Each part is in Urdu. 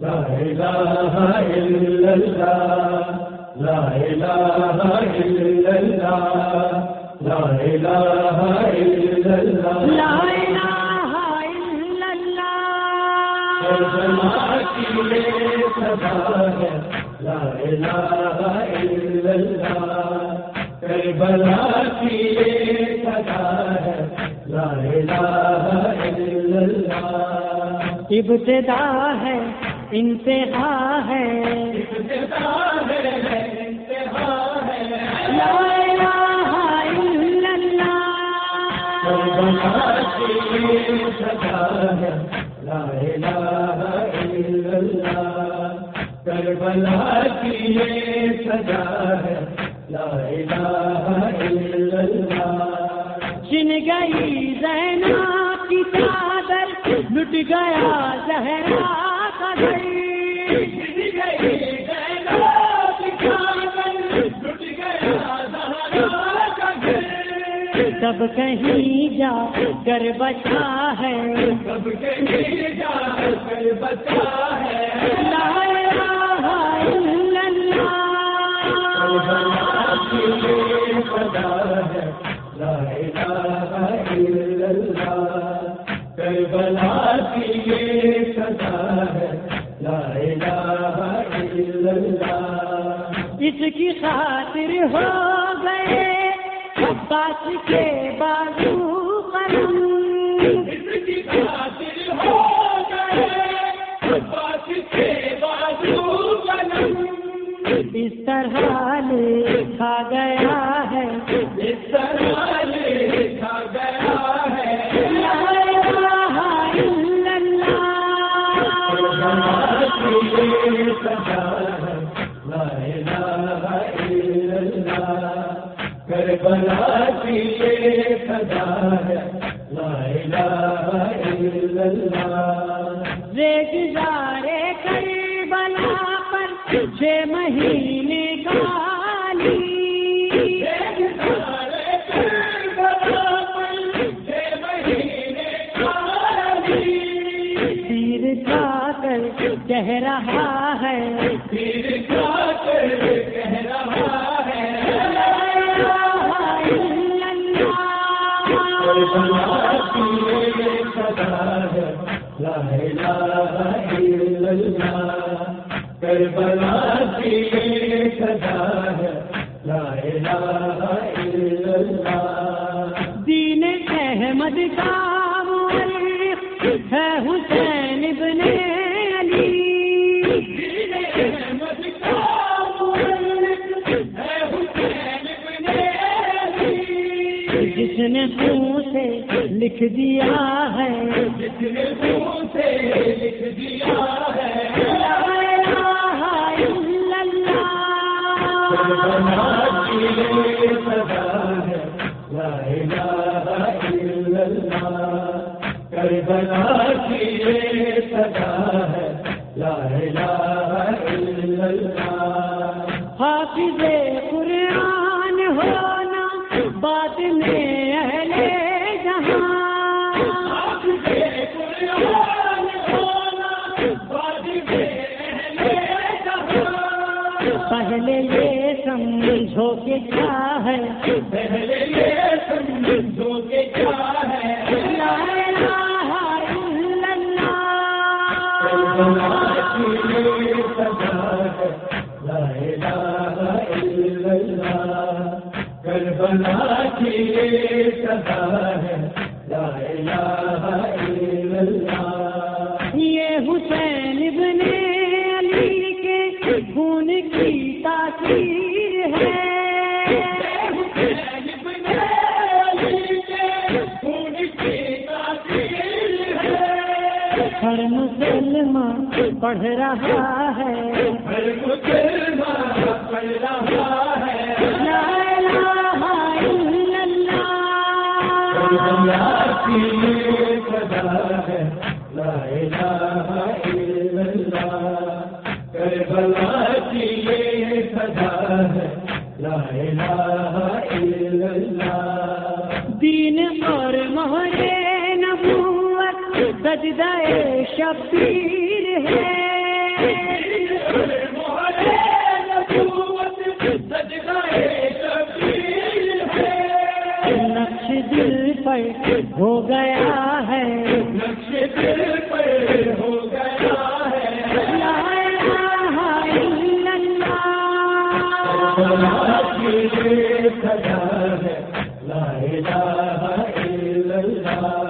لا إله إلا الله. لا إله إلا الله. لا إله إلا الله. لا الہ الا اللہ کربلا کی صدا ہے لا کربلا کی لا ابتدا ہے انتہا ہے۔ ہے کربلا کی یہ ہے لا الہ الا اللہ۔ چن گئی زینا کی چادر، لٹ گیا زہرا۔ سب کہیں جا کر بچا ہے۔ سب کے جا کر بچا ہے لا الہ الا اللہ۔ کی ہے لا الہ الا اللہ۔ کربلا کی اس کی خاطر ہو گئے عباس کے بازو قلم اس کی خاطر ہو گئے عباس کے بازو قلم اس طرح لکھا گیا کی یہ صدا ہے۔ لا الہ الا اللہ۔ ریگ جارے کر بلا پر چھ مہینے کھا کر کہہ رہا ہے۔ کربلا کی صدا ہے۔ لا الہ الا اللہ۔ دین احمد کا مورخ ہے حسین ابن علی۔ جس نے منہ سے لکھ دیا ہے۔ لا کربلا کی یہ صدا ہے لا الہ الا اللہ۔ حافظ قرآن ہونا بعد میں اہل جہاں۔ پہلے یہ سمجھو کہ کیا ہے۔ پہلے یہ سمجھو کہ کربلا کی سدا ہے۔ لا الہ الا اللہ۔ ہر مسلمان پڑھ رہا ہے ہر مسلمان پڑھ رہا ہے لا الہ الا اللہ کی ہے لا الہ الا اللہ کربلا کی یہ ہے لا الہ الا اللہ دین اور مہر سجدہ شبیر ہے۔ نقش دل پر ہو گیا ہے۔ نقش دل پر ہو گیا ہے لا الہ الا اللہ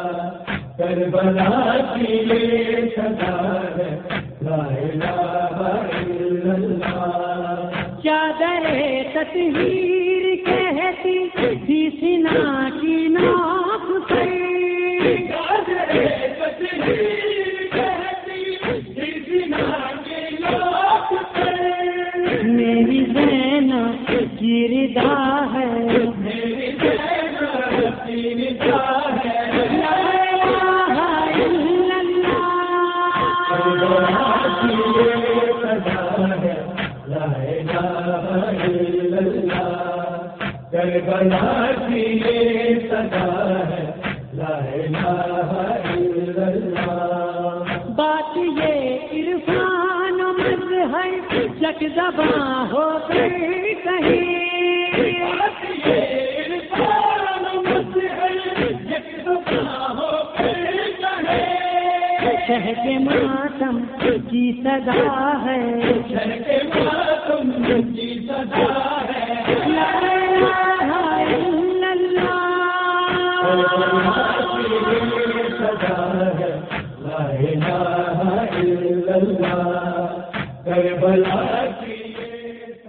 سجا ہے۔ لا الہ الا اللہ۔ کربلا کی الا اللہ چادر تطہیر کہتی تھی سنا کی ناک سے۔ میری بہن کی اللہ کربلا کی یہ سزا ہے لا الہ الا اللہ بات یہ عرفان مذہب جگ زباں ہو شہ کے ماتم کی صدا ہے لا الہ الا اللہ کربلا